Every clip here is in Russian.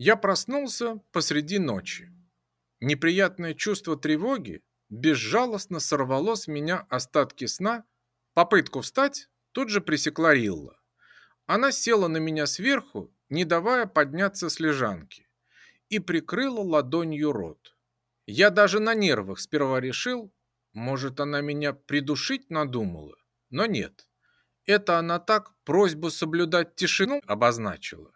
Я проснулся посреди ночи. Неприятное чувство тревоги безжалостно сорвало с меня остатки сна. Попытку встать тут же пресекла Рилла. Она села на меня сверху, не давая подняться с лежанки, и прикрыла ладонью рот. Я даже на нервах сперва решил, может, она меня придушить надумала, но нет. Это она так просьбу соблюдать тишину обозначила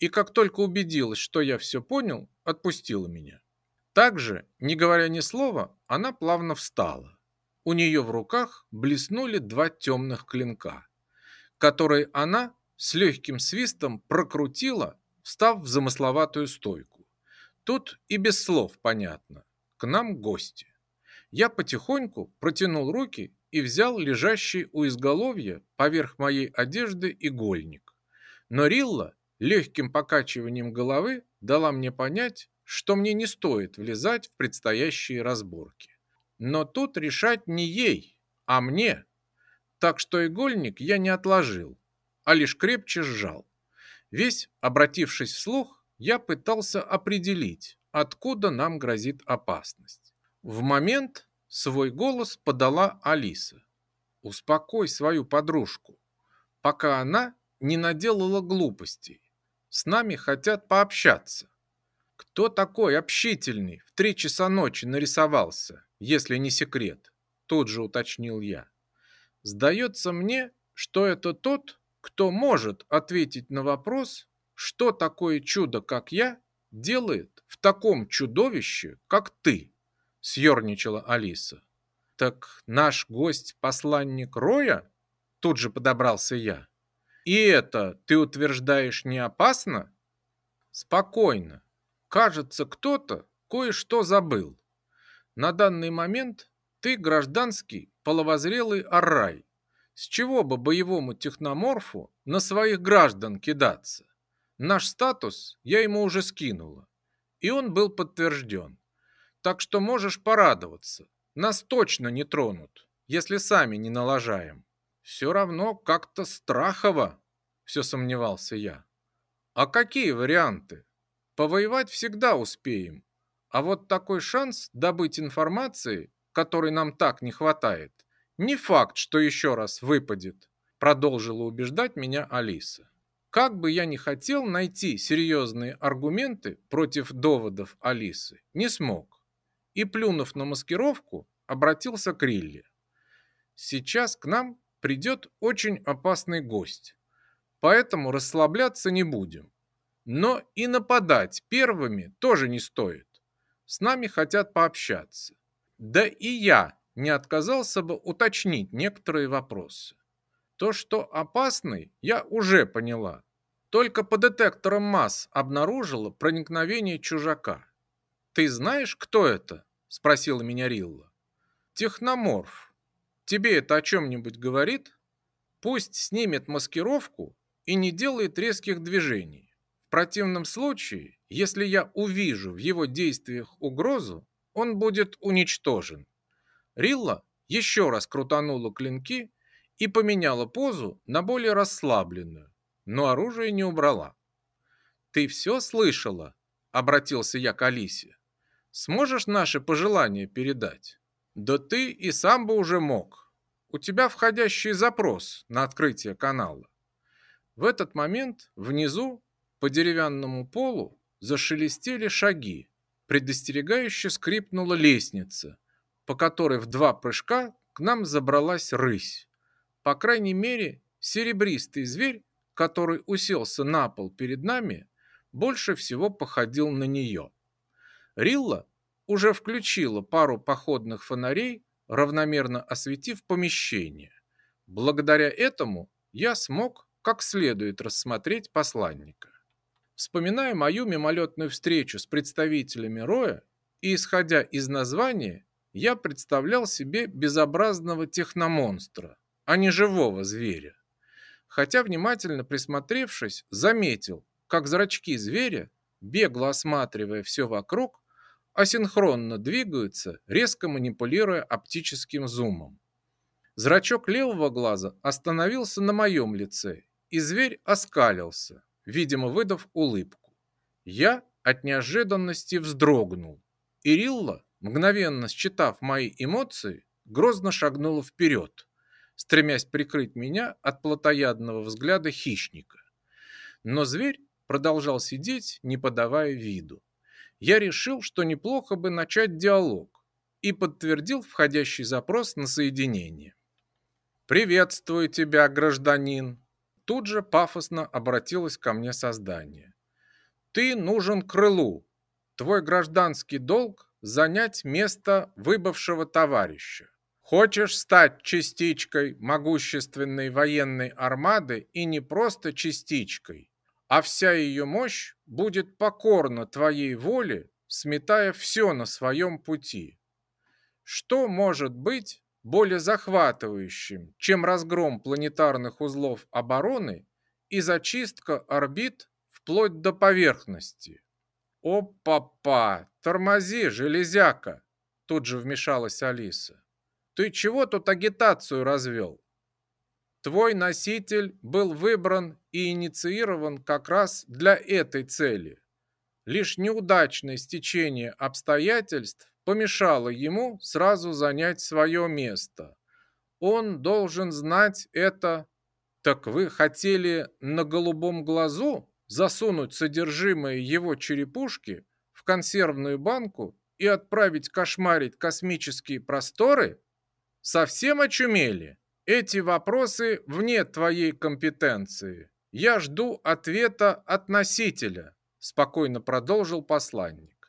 и как только убедилась, что я все понял, отпустила меня. Также, не говоря ни слова, она плавно встала. У нее в руках блеснули два темных клинка, которые она с легким свистом прокрутила, встав в замысловатую стойку. Тут и без слов понятно. К нам гости. Я потихоньку протянул руки и взял лежащий у изголовья поверх моей одежды игольник. Но Рилла легким покачиванием головы дала мне понять, что мне не стоит влезать в предстоящие разборки. Но тут решать не ей, а мне. Так что игольник я не отложил, а лишь крепче сжал. Весь, обратившись вслух, я пытался определить, откуда нам грозит опасность. В момент свой голос подала Алиса. «Успокой свою подружку, пока она не наделала глупостей. С нами хотят пообщаться. Кто такой общительный в три часа ночи нарисовался, если не секрет? Тут же уточнил я. Сдается мне, что это тот, кто может ответить на вопрос, что такое чудо, как я, делает в таком чудовище, как ты, съерничала Алиса. Так наш гость посланник Роя? Тут же подобрался я. И это, ты утверждаешь, не опасно? Спокойно. Кажется, кто-то кое-что забыл. На данный момент ты гражданский половозрелый аррай. С чего бы боевому техноморфу на своих граждан кидаться? Наш статус я ему уже скинула, и он был подтвержден. Так что можешь порадоваться. Нас точно не тронут, если сами не налажаем. Все равно как-то страхово, все сомневался я. А какие варианты? Повоевать всегда успеем. А вот такой шанс добыть информации, которой нам так не хватает, не факт, что еще раз выпадет, продолжила убеждать меня Алиса. Как бы я ни хотел найти серьезные аргументы против доводов Алисы, не смог. И, плюнув на маскировку, обратился к Рилле. Сейчас к нам придет очень опасный гость, поэтому расслабляться не будем. Но и нападать первыми тоже не стоит. С нами хотят пообщаться. Да и я не отказался бы уточнить некоторые вопросы. То, что опасный, я уже поняла. Только по детекторам масс обнаружила проникновение чужака. «Ты знаешь, кто это?» – спросила меня Рилла. «Техноморф», Тебе это о чем-нибудь говорит? Пусть снимет маскировку и не делает резких движений. В противном случае, если я увижу в его действиях угрозу, он будет уничтожен. Рилла еще раз крутанула клинки и поменяла позу на более расслабленную, но оружие не убрала. «Ты все слышала?» – обратился я к Алисе. «Сможешь наши пожелания передать?» «Да ты и сам бы уже мог у тебя входящий запрос на открытие канала. В этот момент внизу по деревянному полу зашелестели шаги, предостерегающе скрипнула лестница, по которой в два прыжка к нам забралась рысь. По крайней мере, серебристый зверь, который уселся на пол перед нами, больше всего походил на нее. Рилла уже включила пару походных фонарей равномерно осветив помещение. Благодаря этому я смог как следует рассмотреть посланника. Вспоминая мою мимолетную встречу с представителями Роя и исходя из названия, я представлял себе безобразного техномонстра, а не живого зверя. Хотя, внимательно присмотревшись, заметил, как зрачки зверя, бегло осматривая все вокруг, асинхронно двигаются, резко манипулируя оптическим зумом. Зрачок левого глаза остановился на моем лице, и зверь оскалился, видимо, выдав улыбку. Я от неожиданности вздрогнул. Ирилла, мгновенно считав мои эмоции, грозно шагнула вперед, стремясь прикрыть меня от плотоядного взгляда хищника. Но зверь продолжал сидеть, не подавая виду. Я решил, что неплохо бы начать диалог, и подтвердил входящий запрос на соединение. «Приветствую тебя, гражданин!» Тут же пафосно обратилось ко мне создание. «Ты нужен крылу. Твой гражданский долг – занять место выбывшего товарища. Хочешь стать частичкой могущественной военной армады и не просто частичкой, а вся ее мощь будет покорна твоей воле, сметая все на своем пути. Что может быть более захватывающим, чем разгром планетарных узлов обороны и зачистка орбит вплоть до поверхности? «О-папа! Тормози, железяка!» Тут же вмешалась Алиса. «Ты чего тут агитацию развел? Твой носитель был выбран и инициирован как раз для этой цели. Лишь неудачное стечение обстоятельств помешало ему сразу занять свое место. Он должен знать это. Так вы хотели на голубом глазу засунуть содержимое его черепушки в консервную банку и отправить кошмарить космические просторы? Совсем очумели? Эти вопросы вне твоей компетенции. Я жду ответа от носителя, спокойно продолжил посланник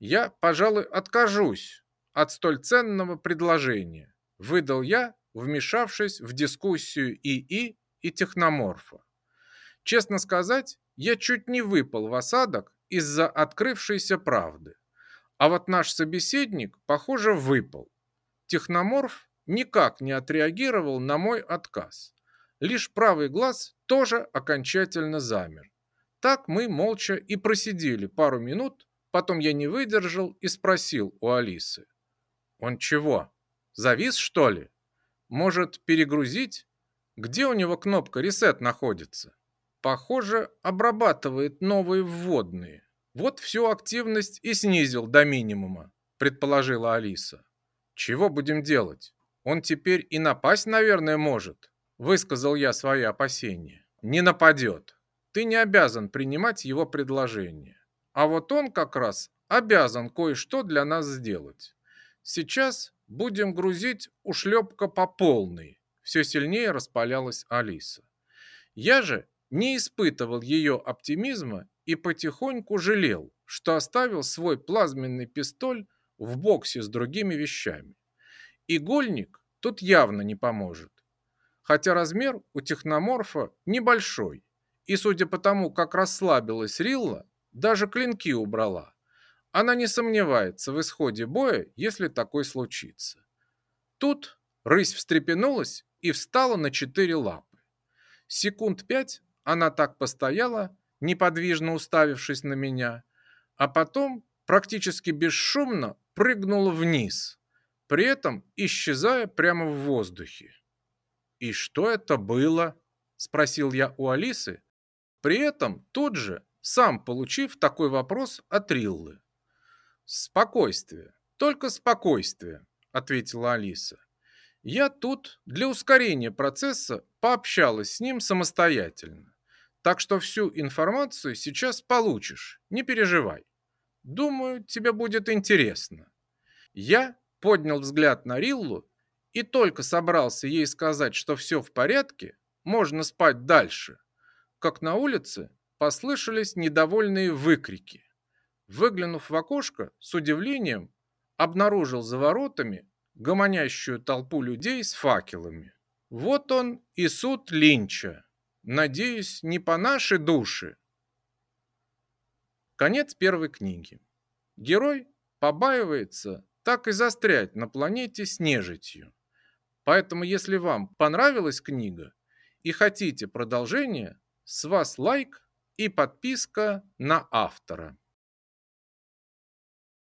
я, пожалуй, откажусь от столь ценного предложения, выдал я, вмешавшись в дискуссию ИИ и техноморфа. Честно сказать, я чуть не выпал в осадок из-за открывшейся правды. А вот наш собеседник, похоже, выпал. Техноморф никак не отреагировал на мой отказ. Лишь правый глаз тоже окончательно замер. Так мы молча и просидели пару минут, Потом я не выдержал и спросил у Алисы. «Он чего? Завис, что ли? Может, перегрузить? Где у него кнопка «Ресет» находится?» «Похоже, обрабатывает новые вводные. Вот всю активность и снизил до минимума», предположила Алиса. «Чего будем делать? Он теперь и напасть, наверное, может», высказал я свои опасения. «Не нападет. Ты не обязан принимать его предложение. А вот он как раз обязан кое-что для нас сделать. Сейчас будем грузить ушлепка по полной. Все сильнее распалялась Алиса. Я же не испытывал ее оптимизма и потихоньку жалел, что оставил свой плазменный пистоль в боксе с другими вещами. Игольник тут явно не поможет. Хотя размер у техноморфа небольшой, и судя по тому, как расслабилась Рилла, даже клинки убрала. Она не сомневается в исходе боя, если такой случится. Тут рысь встрепенулась и встала на четыре лапы. Секунд пять она так постояла, неподвижно уставившись на меня, а потом практически бесшумно прыгнула вниз, при этом исчезая прямо в воздухе. «И что это было?» – спросил я у Алисы, при этом тут же сам получив такой вопрос от Риллы. «Спокойствие, только спокойствие», — ответила Алиса. «Я тут для ускорения процесса пообщалась с ним самостоятельно, так что всю информацию сейчас получишь, не переживай. Думаю, тебе будет интересно». Я поднял взгляд на Риллу и только собрался ей сказать, что все в порядке, можно спать дальше, как на улице послышались недовольные выкрики. Выглянув в окошко, с удивлением обнаружил за воротами гомонящую толпу людей с факелами. Вот он и суд Линча. Надеюсь, не по нашей душе. Конец первой книги. Герой побаивается так и застрять на планете с нежитью. Поэтому, если вам понравилась книга и хотите продолжения, с вас лайк и подписка на автора.